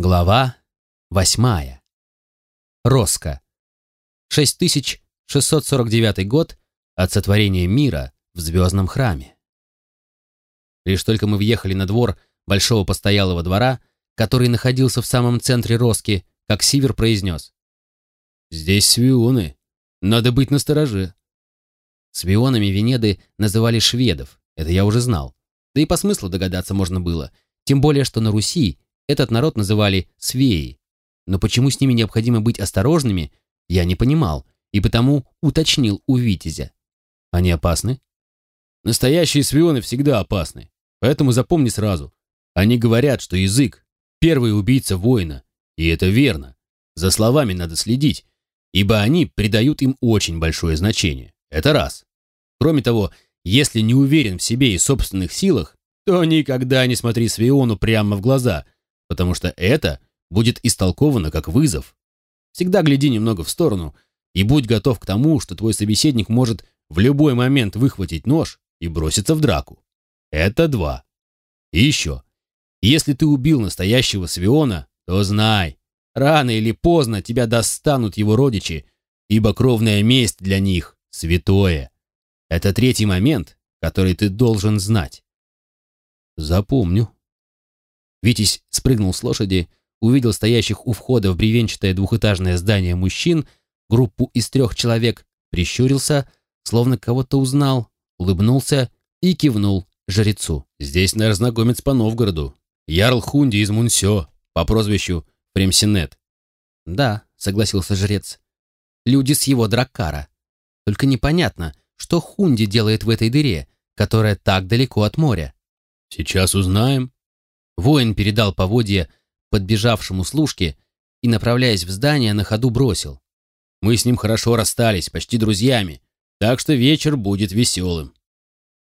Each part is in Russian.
Глава восьмая. Роско. 6649 год от сотворения мира в звездном храме. Лишь только мы въехали на двор большого постоялого двора, который находился в самом центре Роски, как Сивер произнес. «Здесь свионы. Надо быть настороже». Свионами Венеды называли шведов, это я уже знал. Да и по смыслу догадаться можно было, тем более, что на Руси этот народ называли свеи. Но почему с ними необходимо быть осторожными, я не понимал, и потому уточнил у Витязя. Они опасны? Настоящие свионы всегда опасны, поэтому запомни сразу. Они говорят, что язык — первый убийца воина, и это верно. За словами надо следить, ибо они придают им очень большое значение. Это раз. Кроме того, если не уверен в себе и собственных силах, то никогда не смотри Свиону прямо в глаза — потому что это будет истолковано как вызов. Всегда гляди немного в сторону и будь готов к тому, что твой собеседник может в любой момент выхватить нож и броситься в драку. Это два. И еще. Если ты убил настоящего Свиона, то знай, рано или поздно тебя достанут его родичи, ибо кровная месть для них святое. Это третий момент, который ты должен знать. Запомню. Витязь спрыгнул с лошади, увидел стоящих у входа в бревенчатое двухэтажное здание мужчин, группу из трех человек, прищурился, словно кого-то узнал, улыбнулся и кивнул жрецу. «Здесь наш знакомец по Новгороду. Ярл Хунди из Мунсё, по прозвищу Фремсинет». «Да», — согласился жрец. «Люди с его драккара. Только непонятно, что Хунди делает в этой дыре, которая так далеко от моря». «Сейчас узнаем», Воин передал поводья подбежавшему служке и, направляясь в здание, на ходу бросил. «Мы с ним хорошо расстались, почти друзьями, так что вечер будет веселым».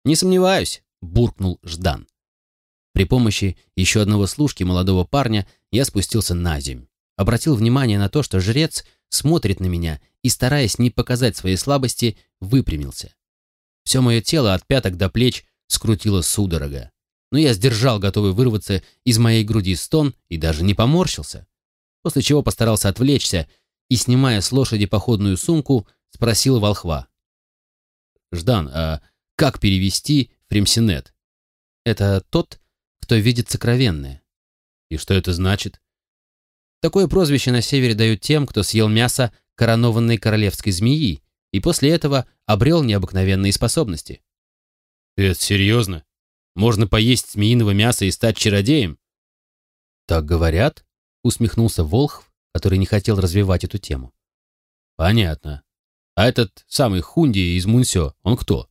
«Не сомневаюсь», — буркнул Ждан. При помощи еще одного служки молодого парня я спустился на земь. Обратил внимание на то, что жрец смотрит на меня и, стараясь не показать своей слабости, выпрямился. Все мое тело от пяток до плеч скрутило судорога но я сдержал готовый вырваться из моей груди стон и даже не поморщился. После чего постарался отвлечься и, снимая с лошади походную сумку, спросил волхва. «Ждан, а как перевести фремсинет?» «Это тот, кто видит сокровенное». «И что это значит?» Такое прозвище на севере дают тем, кто съел мясо коронованной королевской змеи и после этого обрел необыкновенные способности. «Ты это серьезно?» Можно поесть змеиного мяса и стать чародеем?» «Так говорят?» — усмехнулся Волхв, который не хотел развивать эту тему. «Понятно. А этот самый Хунди из Мунсё, он кто?»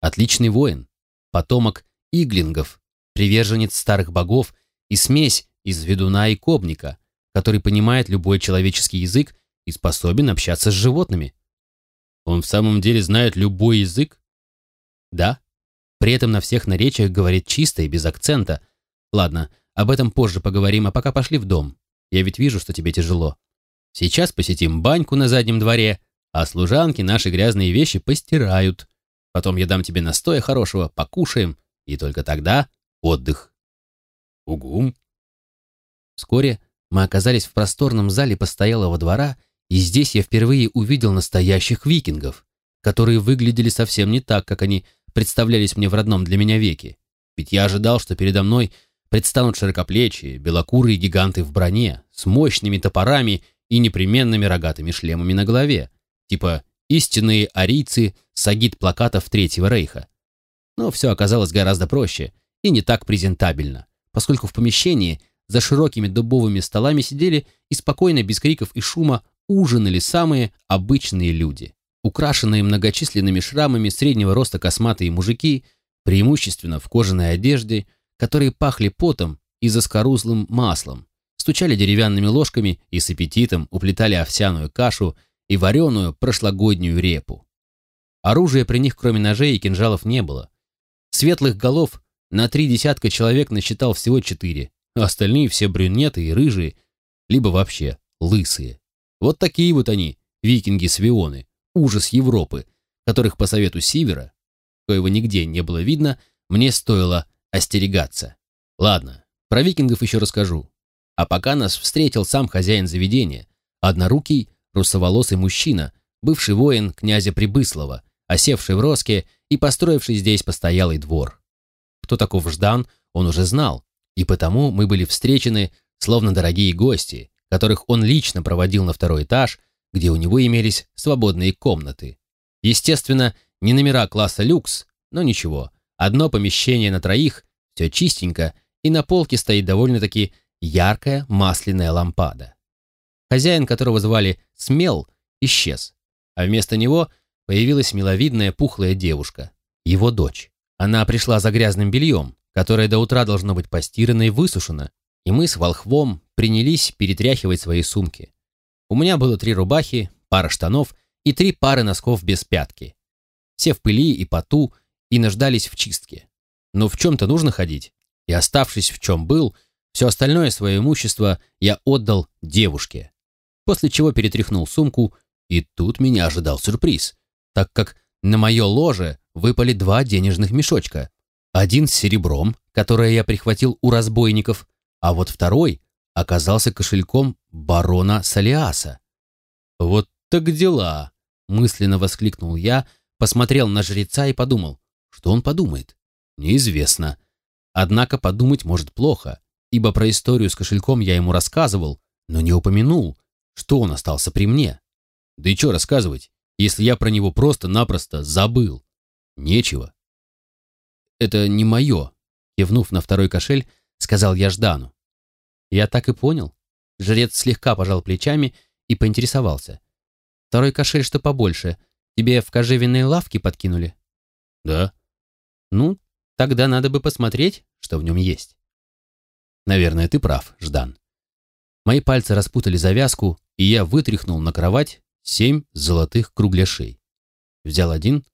«Отличный воин, потомок иглингов, приверженец старых богов и смесь из ведуна и кобника, который понимает любой человеческий язык и способен общаться с животными». «Он в самом деле знает любой язык?» «Да», при этом на всех наречиях говорит чисто и без акцента. Ладно, об этом позже поговорим, а пока пошли в дом. Я ведь вижу, что тебе тяжело. Сейчас посетим баньку на заднем дворе, а служанки наши грязные вещи постирают. Потом я дам тебе настоя хорошего, покушаем, и только тогда отдых. Угум. Вскоре мы оказались в просторном зале постоялого двора, и здесь я впервые увидел настоящих викингов, которые выглядели совсем не так, как они представлялись мне в родном для меня веке. Ведь я ожидал, что передо мной предстанут широкоплечие, белокурые гиганты в броне, с мощными топорами и непременными рогатыми шлемами на голове, типа истинные арийцы с агит-плакатов Третьего Рейха. Но все оказалось гораздо проще и не так презентабельно, поскольку в помещении за широкими дубовыми столами сидели и спокойно, без криков и шума, ужинали самые обычные люди. Украшенные многочисленными шрамами среднего роста косматые мужики, преимущественно в кожаной одежде, которые пахли потом и заскорузлым маслом, стучали деревянными ложками и с аппетитом уплетали овсяную кашу и вареную прошлогоднюю репу. Оружия при них, кроме ножей и кинжалов, не было. Светлых голов на три десятка человек насчитал всего четыре, а остальные все брюнеты и рыжие, либо вообще лысые. Вот такие вот они, викинги-свионы, ужас Европы, которых по совету Сивера, коего нигде не было видно, мне стоило остерегаться. Ладно, про викингов еще расскажу. А пока нас встретил сам хозяин заведения, однорукий, русоволосый мужчина, бывший воин князя Прибыслова, осевший в Роске и построивший здесь постоялый двор. Кто таков Ждан, он уже знал, и потому мы были встречены, словно дорогие гости, которых он лично проводил на второй этаж, где у него имелись свободные комнаты. Естественно, не номера класса люкс, но ничего. Одно помещение на троих, все чистенько, и на полке стоит довольно-таки яркая масляная лампада. Хозяин, которого звали Смел, исчез, а вместо него появилась миловидная пухлая девушка, его дочь. Она пришла за грязным бельем, которое до утра должно быть постирано и высушено, и мы с Волхвом принялись перетряхивать свои сумки. У меня было три рубахи, пара штанов и три пары носков без пятки. Все в пыли и поту, и нуждались в чистке. Но в чем-то нужно ходить, и оставшись в чем был, все остальное свое имущество я отдал девушке. После чего перетряхнул сумку, и тут меня ожидал сюрприз, так как на мое ложе выпали два денежных мешочка. Один с серебром, которое я прихватил у разбойников, а вот второй оказался кошельком барона Салиаса. «Вот так дела!» — мысленно воскликнул я, посмотрел на жреца и подумал, что он подумает. Неизвестно. Однако подумать может плохо, ибо про историю с кошельком я ему рассказывал, но не упомянул, что он остался при мне. Да и что рассказывать, если я про него просто-напросто забыл? Нечего. Это не мое, кивнув на второй кошель, сказал я Ждану. Я так и понял. Жрец слегка пожал плечами и поинтересовался. Второй кошель что побольше, тебе в кожевенной лавке подкинули? Да. Ну, тогда надо бы посмотреть, что в нем есть. Наверное, ты прав, Ждан. Мои пальцы распутали завязку, и я вытряхнул на кровать семь золотых кругляшей. Взял один,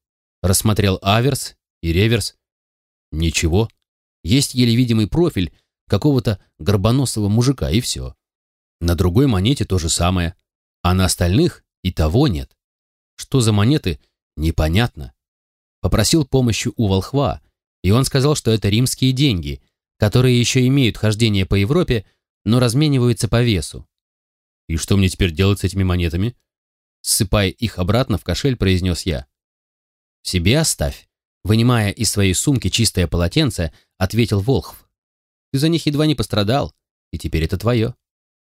рассмотрел аверс и реверс. Ничего. Есть еле видимый профиль какого-то горбоносого мужика, и все. На другой монете то же самое, а на остальных и того нет. Что за монеты, непонятно. Попросил помощи у волхва, и он сказал, что это римские деньги, которые еще имеют хождение по Европе, но размениваются по весу. «И что мне теперь делать с этими монетами?» Ссыпая их обратно в кошель, произнес я. «Себе оставь», вынимая из своей сумки чистое полотенце, ответил Волхв. «Ты за них едва не пострадал, и теперь это твое.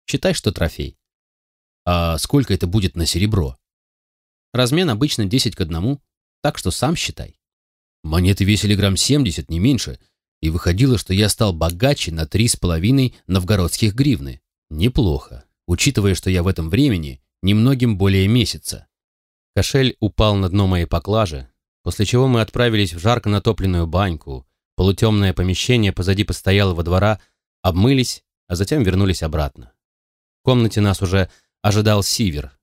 Считай, что трофей». «А сколько это будет на серебро?» «Размен обычно 10 к одному, так что сам считай». Монеты весили грамм 70, не меньше, и выходило, что я стал богаче на три с половиной новгородских гривны. Неплохо, учитывая, что я в этом времени немногим более месяца. Кошель упал на дно моей поклажи, после чего мы отправились в жарко натопленную баньку, полутемное помещение позади постоялого двора, обмылись, а затем вернулись обратно. В комнате нас уже ожидал сивер.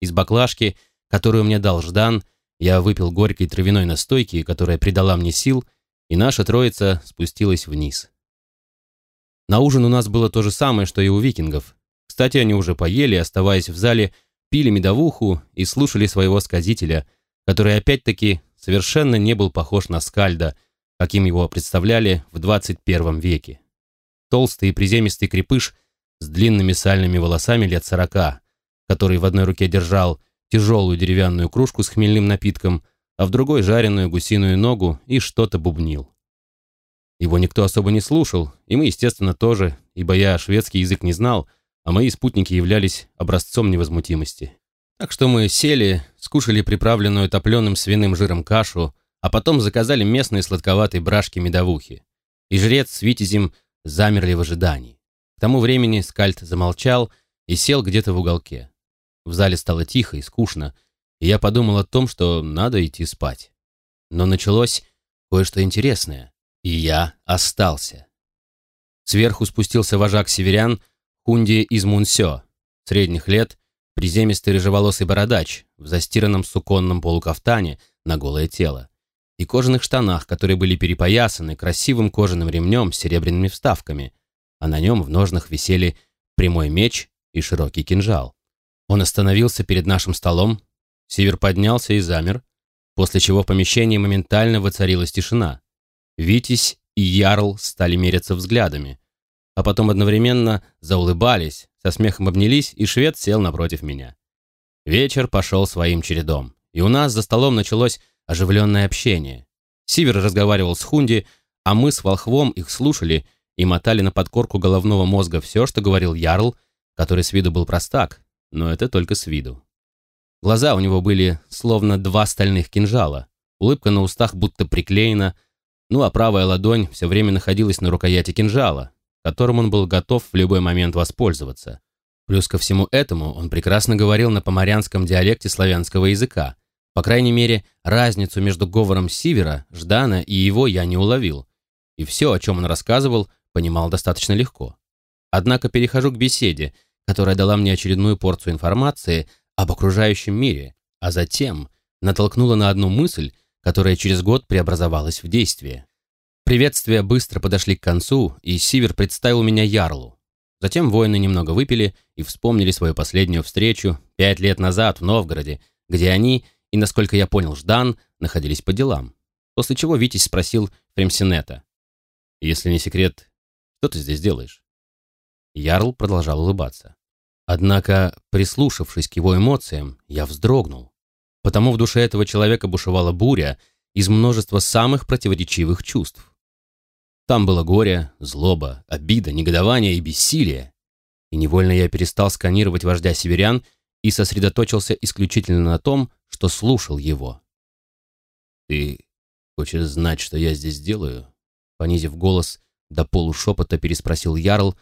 Из баклажки, которую мне дал Ждан, я выпил горькой травяной настойки, которая придала мне сил, и наша троица спустилась вниз. На ужин у нас было то же самое, что и у викингов. Кстати, они уже поели, оставаясь в зале, пили медовуху и слушали своего сказителя, который опять-таки совершенно не был похож на скальда, каким его представляли в 21 веке. Толстый и приземистый крепыш с длинными сальными волосами лет сорока, который в одной руке держал тяжелую деревянную кружку с хмельным напитком, а в другой жареную гусиную ногу и что-то бубнил. Его никто особо не слушал, и мы, естественно, тоже, ибо я шведский язык не знал, а мои спутники являлись образцом невозмутимости. Так что мы сели, скушали приправленную топленым свиным жиром кашу, а потом заказали местные сладковатые брашки медовухи. И жрец с витязем замерли в ожидании. К тому времени скальд замолчал и сел где-то в уголке. В зале стало тихо и скучно, и я подумал о том, что надо идти спать. Но началось кое-что интересное, и я остался. Сверху спустился вожак северян Хунди из Мунсё, средних лет, приземистый рыжеволосый бородач в застиранном суконном полукафтане на голое тело и кожаных штанах, которые были перепоясаны красивым кожаным ремнем с серебряными вставками, а на нем в ножнах висели прямой меч и широкий кинжал. Он остановился перед нашим столом, Север поднялся и замер, после чего в помещении моментально воцарилась тишина. Витязь и Ярл стали меряться взглядами. а потом одновременно заулыбались, со смехом обнялись, и швед сел напротив меня. Вечер пошел своим чередом, и у нас за столом началось оживленное общение. Сивер разговаривал с Хунди, а мы с Волхвом их слушали и мотали на подкорку головного мозга все, что говорил Ярл, который с виду был простак, но это только с виду. Глаза у него были словно два стальных кинжала, улыбка на устах будто приклеена, ну а правая ладонь все время находилась на рукояти кинжала, которым он был готов в любой момент воспользоваться. Плюс ко всему этому он прекрасно говорил на поморянском диалекте славянского языка. По крайней мере, разницу между говором Сивера, Ждана и его я не уловил. И все, о чем он рассказывал, понимал достаточно легко. Однако перехожу к беседе, которая дала мне очередную порцию информации об окружающем мире, а затем натолкнула на одну мысль, которая через год преобразовалась в действие. Приветствия быстро подошли к концу, и Сивер представил меня Ярлу. Затем воины немного выпили и вспомнили свою последнюю встречу пять лет назад в Новгороде, где они, и, насколько я понял, Ждан, находились по делам. После чего Витязь спросил Фремсинета. «Если не секрет, что ты здесь делаешь?» Ярл продолжал улыбаться. Однако, прислушавшись к его эмоциям, я вздрогнул, потому в душе этого человека бушевала буря из множества самых противоречивых чувств. Там было горе, злоба, обида, негодование и бессилие. И невольно я перестал сканировать вождя северян и сосредоточился исключительно на том, что слушал его. «Ты хочешь знать, что я здесь делаю?» Понизив голос, до полушепота переспросил Ярл,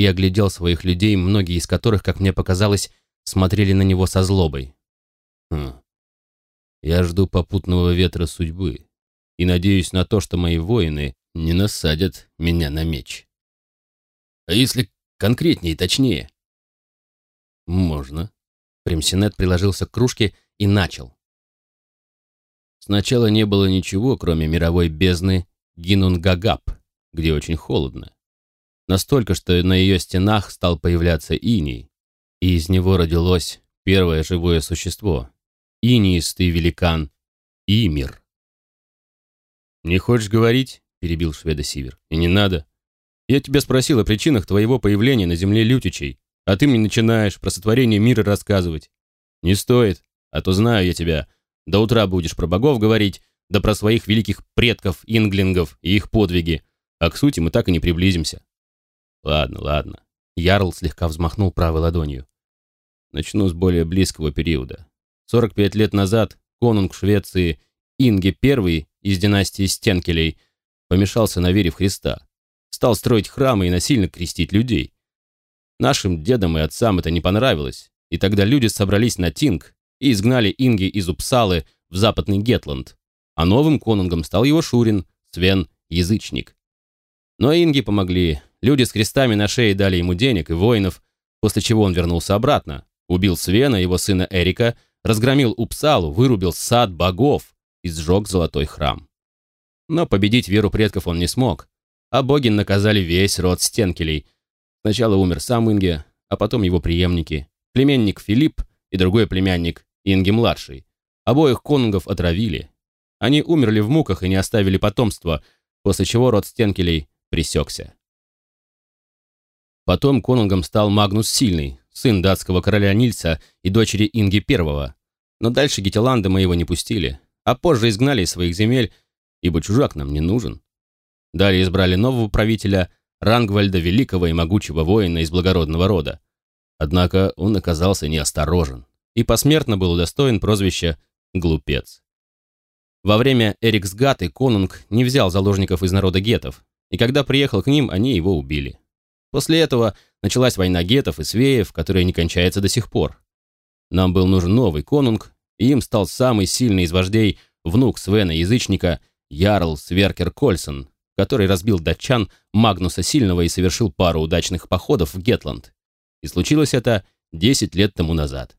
и оглядел своих людей, многие из которых, как мне показалось, смотрели на него со злобой. Хм. Я жду попутного ветра судьбы и надеюсь на то, что мои воины не насадят меня на меч. А если конкретнее и точнее? Можно. Примсинет приложился к кружке и начал. Сначала не было ничего, кроме мировой бездны Гинунгагап, где очень холодно. Настолько, что на ее стенах стал появляться иней, и из него родилось первое живое существо — инеистый великан Имир. «Не хочешь говорить?» — перебил шведа Сивер. «И не надо. Я тебя спросил о причинах твоего появления на земле лютичей, а ты мне начинаешь про сотворение мира рассказывать. Не стоит, а то знаю я тебя. До утра будешь про богов говорить, да про своих великих предков, инглингов и их подвиги, а к сути мы так и не приблизимся. Ладно, ладно. Ярл слегка взмахнул правой ладонью. Начну с более близкого периода. 45 лет назад конунг Швеции Инге I из династии Стенкелей помешался на вере в Христа. Стал строить храмы и насильно крестить людей. Нашим дедам и отцам это не понравилось, и тогда люди собрались на Тинг и изгнали Инги из Упсалы в западный Гетланд. А новым конунгом стал его Шурин, Свен, язычник. Но Инги помогли, Люди с крестами на шее дали ему денег и воинов, после чего он вернулся обратно, убил Свена, его сына Эрика, разгромил Упсалу, вырубил сад богов и сжег золотой храм. Но победить веру предков он не смог, а боги наказали весь род Стенкелей. Сначала умер сам Инге, а потом его преемники, племенник Филипп и другой племянник Инге-младший. Обоих конунгов отравили. Они умерли в муках и не оставили потомства, после чего род Стенкелей пресекся. Потом конунгом стал Магнус Сильный, сын датского короля Нильса и дочери Инги I. Но дальше Гетеланды мы его не пустили, а позже изгнали из своих земель, ибо чужак нам не нужен. Далее избрали нового правителя Рангвальда Великого и могучего воина из благородного рода. Однако он оказался неосторожен и посмертно был удостоен прозвища «глупец». Во время Эриксгаты конунг не взял заложников из народа гетов, и когда приехал к ним, они его убили. После этого началась война гетов и свеев, которая не кончается до сих пор. Нам был нужен новый конунг, и им стал самый сильный из вождей внук Свена-язычника Ярл Сверкер Кольсон, который разбил датчан Магнуса Сильного и совершил пару удачных походов в Гетланд. И случилось это 10 лет тому назад.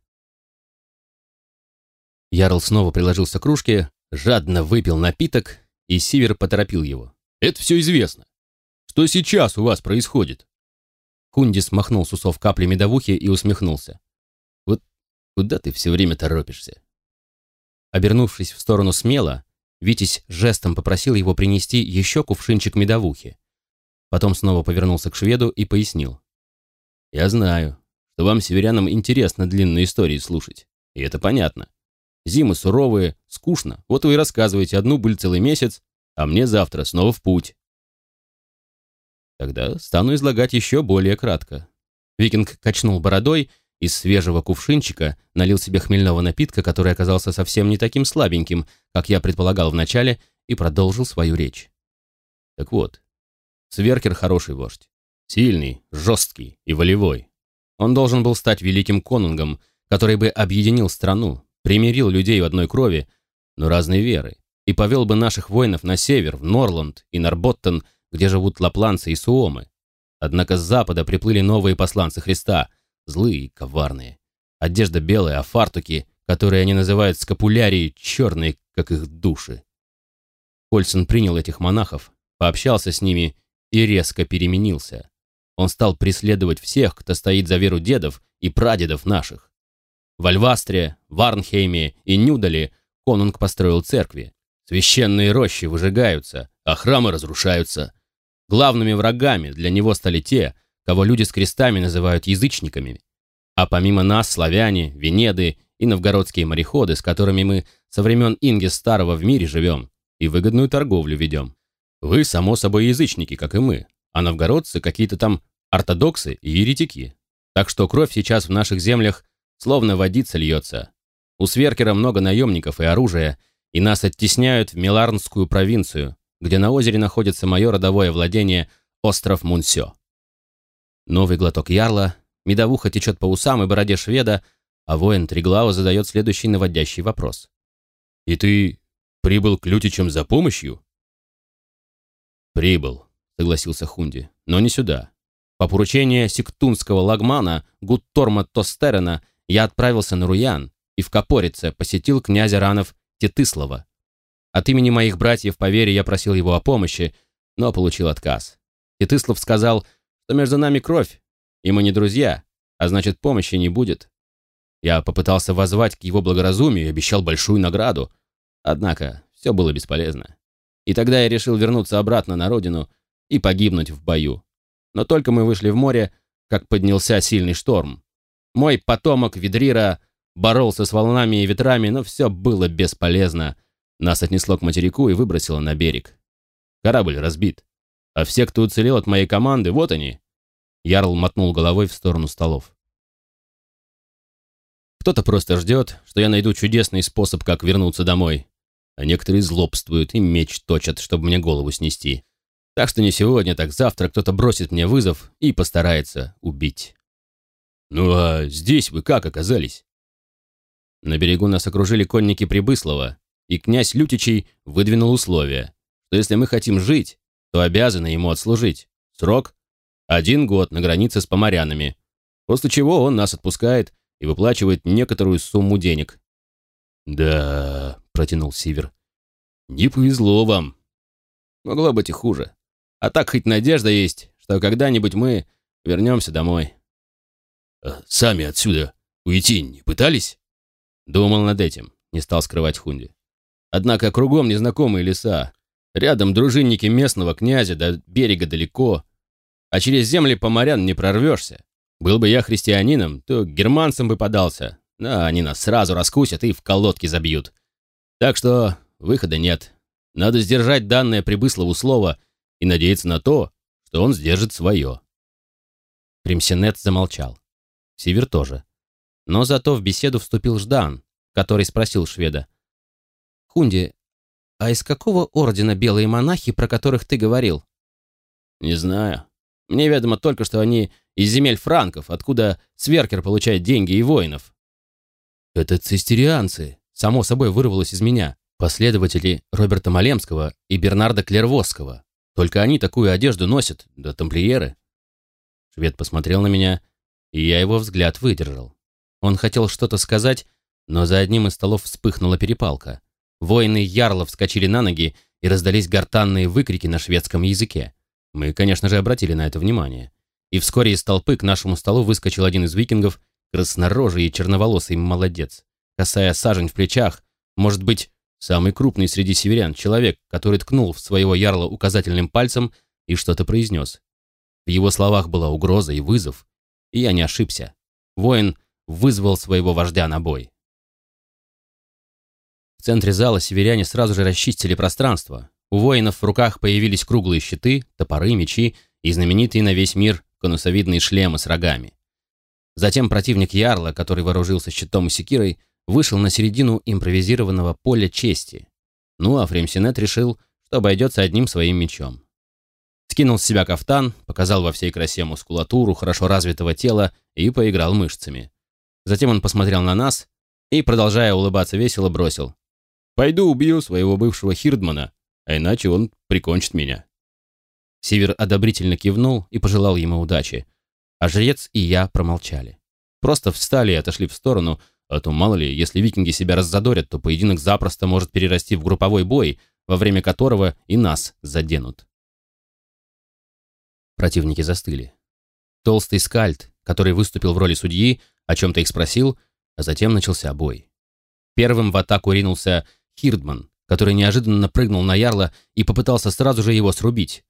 Ярл снова приложился к кружке, жадно выпил напиток, и Сивер поторопил его. «Это все известно. Что сейчас у вас происходит?» Хунди смахнул с усов капли медовухи и усмехнулся. «Вот куда ты все время торопишься?» Обернувшись в сторону смело, Витязь жестом попросил его принести еще кувшинчик медовухи. Потом снова повернулся к шведу и пояснил. «Я знаю, что вам, северянам, интересно длинные истории слушать. И это понятно. Зимы суровые, скучно. Вот вы и рассказываете, одну быль целый месяц, а мне завтра снова в путь. Тогда стану излагать еще более кратко. Викинг качнул бородой, из свежего кувшинчика налил себе хмельного напитка, который оказался совсем не таким слабеньким, как я предполагал вначале, и продолжил свою речь. Так вот, Сверкер хороший вождь. Сильный, жесткий и волевой. Он должен был стать великим конунгом, который бы объединил страну, примирил людей в одной крови, но разной веры, и повел бы наших воинов на север, в Норланд и Нарботтон, где живут лапланцы и суомы. Однако с запада приплыли новые посланцы Христа, злые и коварные. Одежда белая, а фартуки, которые они называют скапулярией, черные, как их души. Кольсон принял этих монахов, пообщался с ними и резко переменился. Он стал преследовать всех, кто стоит за веру дедов и прадедов наших. В Альвастре, Варнхейме и Нюдале конунг построил церкви. Священные рощи выжигаются, а храмы разрушаются. Главными врагами для него стали те, кого люди с крестами называют язычниками. А помимо нас, славяне, венеды и новгородские мореходы, с которыми мы со времен Инги Старого в мире живем и выгодную торговлю ведем. Вы, само собой, язычники, как и мы, а новгородцы какие-то там ортодоксы и еретики. Так что кровь сейчас в наших землях словно водица льется. У Сверкера много наемников и оружия, и нас оттесняют в Миларнскую провинцию, где на озере находится мое родовое владение остров Мунсё. Новый глоток ярла, медовуха течет по усам и бороде шведа, а воин Триглава задает следующий наводящий вопрос. «И ты прибыл к Лютичам за помощью?» «Прибыл», — согласился Хунди, — «но не сюда. По поручению сектунского лагмана Гутторма Тостерена я отправился на Руян и в Копорице посетил князя Ранов Тетыслова. От имени моих братьев по вере я просил его о помощи, но получил отказ. Тетыслов сказал, что между нами кровь, и мы не друзья, а значит помощи не будет. Я попытался воззвать к его благоразумию и обещал большую награду, однако все было бесполезно. И тогда я решил вернуться обратно на родину и погибнуть в бою. Но только мы вышли в море, как поднялся сильный шторм. Мой потомок Ведрира боролся с волнами и ветрами, но все было бесполезно. Нас отнесло к материку и выбросило на берег. Корабль разбит. А все, кто уцелел от моей команды, вот они. Ярл мотнул головой в сторону столов. Кто-то просто ждет, что я найду чудесный способ, как вернуться домой. А некоторые злобствуют и меч точат, чтобы мне голову снести. Так что не сегодня, так завтра кто-то бросит мне вызов и постарается убить. «Ну а здесь вы как оказались?» На берегу нас окружили конники Прибыслова, и князь Лютичей выдвинул условие, что если мы хотим жить, то обязаны ему отслужить. Срок – один год на границе с поморянами, после чего он нас отпускает и выплачивает некоторую сумму денег. «Да», – протянул Сивер, – «не повезло вам. Могло быть и хуже. А так хоть надежда есть, что когда-нибудь мы вернемся домой». А сами отсюда уйти не пытались?» Думал над этим, не стал скрывать Хунди. Однако кругом незнакомые леса, рядом дружинники местного князя, до берега далеко, а через земли поморян не прорвешься. Был бы я христианином, то германцам бы подался, но они нас сразу раскусят и в колодки забьют. Так что выхода нет. Надо сдержать данное Прибыслову слово и надеяться на то, что он сдержит свое. Примсенет замолчал. Сивер тоже. Но зато в беседу вступил Ждан, который спросил шведа. «Хунди, а из какого ордена белые монахи, про которых ты говорил?» «Не знаю. Мне ведомо только, что они из земель франков, откуда Сверкер получает деньги и воинов». «Это цистерианцы», само собой вырвалось из меня, последователи Роберта Малемского и Бернарда Клервосского. Только они такую одежду носят, да тамплиеры. Швед посмотрел на меня и я его взгляд выдержал. Он хотел что-то сказать, но за одним из столов вспыхнула перепалка. Воины Ярлов вскочили на ноги и раздались гортанные выкрики на шведском языке. Мы, конечно же, обратили на это внимание. И вскоре из толпы к нашему столу выскочил один из викингов, краснорожий и черноволосый молодец. Касая сажень в плечах, может быть, самый крупный среди северян человек, который ткнул в своего ярла указательным пальцем, и что-то произнес. В его словах была угроза и вызов, и я не ошибся. Воин вызвал своего вождя на бой. В центре зала северяне сразу же расчистили пространство. У воинов в руках появились круглые щиты, топоры, мечи и знаменитые на весь мир конусовидные шлемы с рогами. Затем противник Ярла, который вооружился щитом и секирой, вышел на середину импровизированного поля чести. Ну а Фремсинет решил, что обойдется одним своим мечом. Скинул с себя кафтан, показал во всей красе мускулатуру хорошо развитого тела и поиграл мышцами. Затем он посмотрел на нас и, продолжая улыбаться весело, бросил. «Пойду убью своего бывшего Хирдмана, а иначе он прикончит меня». Сивер одобрительно кивнул и пожелал ему удачи, а жрец и я промолчали. Просто встали и отошли в сторону, а то, мало ли, если викинги себя раззадорят, то поединок запросто может перерасти в групповой бой, во время которого и нас заденут. Противники застыли. Толстый скальд, который выступил в роли судьи, о чем-то их спросил, а затем начался бой. Первым в атаку ринулся Хирдман, который неожиданно прыгнул на ярла и попытался сразу же его срубить.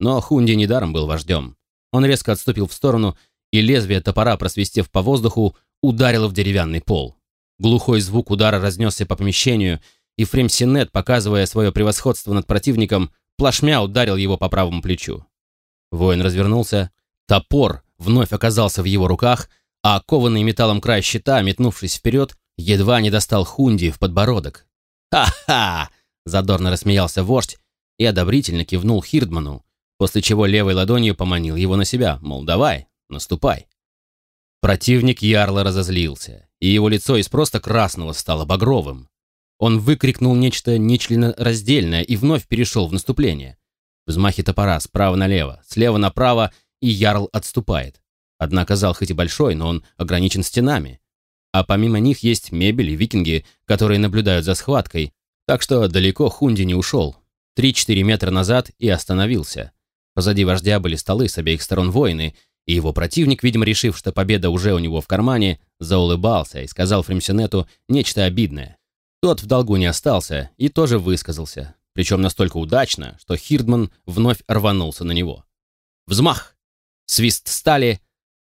Но Хунди недаром был вождем. Он резко отступил в сторону, и лезвие топора, просвистев по воздуху, ударило в деревянный пол. Глухой звук удара разнесся по помещению, и Фремсинет, показывая свое превосходство над противником, плашмя ударил его по правому плечу. Воин развернулся, топор вновь оказался в его руках, а кованный металлом край щита, метнувшись вперед, едва не достал Хунди в подбородок. «Ха-ха!» — задорно рассмеялся вождь и одобрительно кивнул Хирдману, после чего левой ладонью поманил его на себя, мол, давай, наступай. Противник ярло разозлился, и его лицо из просто красного стало багровым. Он выкрикнул нечто нечленораздельное и вновь перешел в наступление. Взмахи топора справа налево, слева направо, и ярл отступает. Однако зал хоть и большой, но он ограничен стенами. А помимо них есть мебель и викинги, которые наблюдают за схваткой, так что далеко Хунди не ушел. Три-четыре метра назад и остановился. Позади вождя были столы с обеих сторон воины, и его противник, видимо, решив, что победа уже у него в кармане, заулыбался и сказал Фремсенету нечто обидное. Тот в долгу не остался и тоже высказался, причем настолько удачно, что Хирдман вновь рванулся на него. Взмах! Свист стали!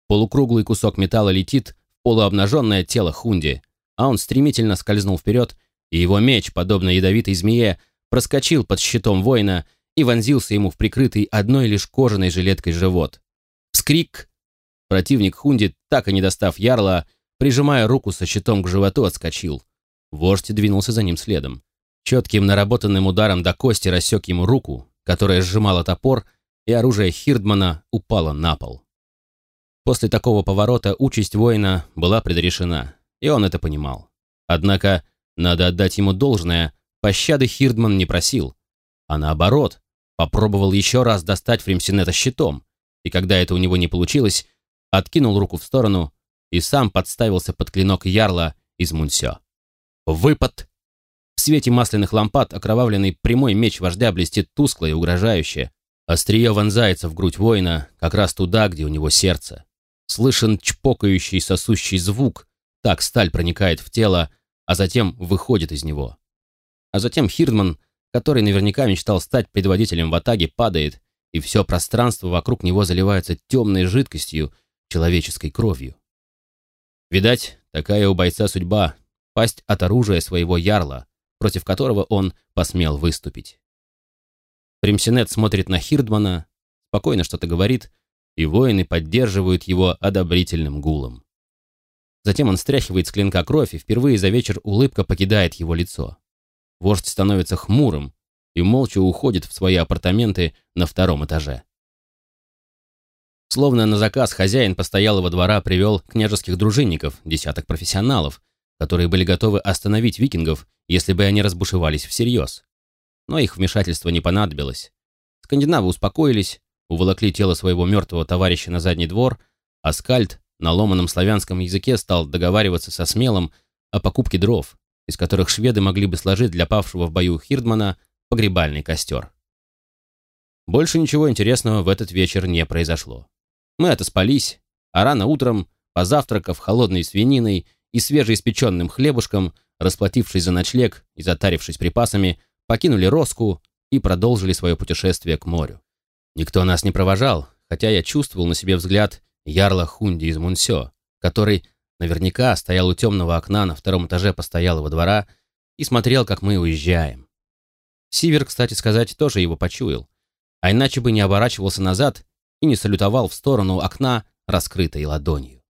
Полукруглый кусок металла летит в полуобнаженное тело Хунди, а он стремительно скользнул вперед, и его меч, подобно ядовитой змее, проскочил под щитом воина и вонзился ему в прикрытый одной лишь кожаной жилеткой живот. Вскрик! Противник Хунди, так и не достав ярла, прижимая руку со щитом к животу, отскочил. Вождь двинулся за ним следом. Четким наработанным ударом до кости рассек ему руку, которая сжимала топор, и оружие Хирдмана упало на пол. После такого поворота участь воина была предрешена, и он это понимал. Однако, надо отдать ему должное, пощады Хирдман не просил, а наоборот, Попробовал еще раз достать Фримсинета щитом, и когда это у него не получилось, откинул руку в сторону и сам подставился под клинок ярла из Мунсё. Выпад! Свете масляных лампад окровавленный прямой меч вождя блестит тускло и угрожающе. Острие вонзается в грудь воина, как раз туда, где у него сердце. Слышен чпокающий сосущий звук, так сталь проникает в тело, а затем выходит из него. А затем Хирдман который наверняка мечтал стать предводителем в Атаге, падает, и все пространство вокруг него заливается темной жидкостью, человеческой кровью. Видать, такая у бойца судьба — пасть от оружия своего ярла, против которого он посмел выступить. Примсинет смотрит на Хирдмана, спокойно что-то говорит, и воины поддерживают его одобрительным гулом. Затем он стряхивает с клинка кровь, и впервые за вечер улыбка покидает его лицо. Вождь становится хмурым и молча уходит в свои апартаменты на втором этаже. Словно на заказ хозяин постоялого двора привел княжеских дружинников, десяток профессионалов, которые были готовы остановить викингов, если бы они разбушевались всерьез. Но их вмешательство не понадобилось. Скандинавы успокоились, уволокли тело своего мертвого товарища на задний двор, а Скальд на ломаном славянском языке стал договариваться со Смелым о покупке дров, из которых шведы могли бы сложить для павшего в бою Хирдмана погребальный костер. Больше ничего интересного в этот вечер не произошло. Мы отоспались, а рано утром, позавтракав холодной свининой и свежеиспеченным хлебушком, расплатившись за ночлег и затарившись припасами, покинули Роску и продолжили свое путешествие к морю. Никто нас не провожал, хотя я чувствовал на себе взгляд ярла Хунди из Мунсё, который наверняка стоял у темного окна на втором этаже постоялого двора и смотрел, как мы уезжаем. Сивер, кстати сказать, тоже его почуял, а иначе бы не оборачивался назад и не салютовал в сторону окна раскрытой ладонью.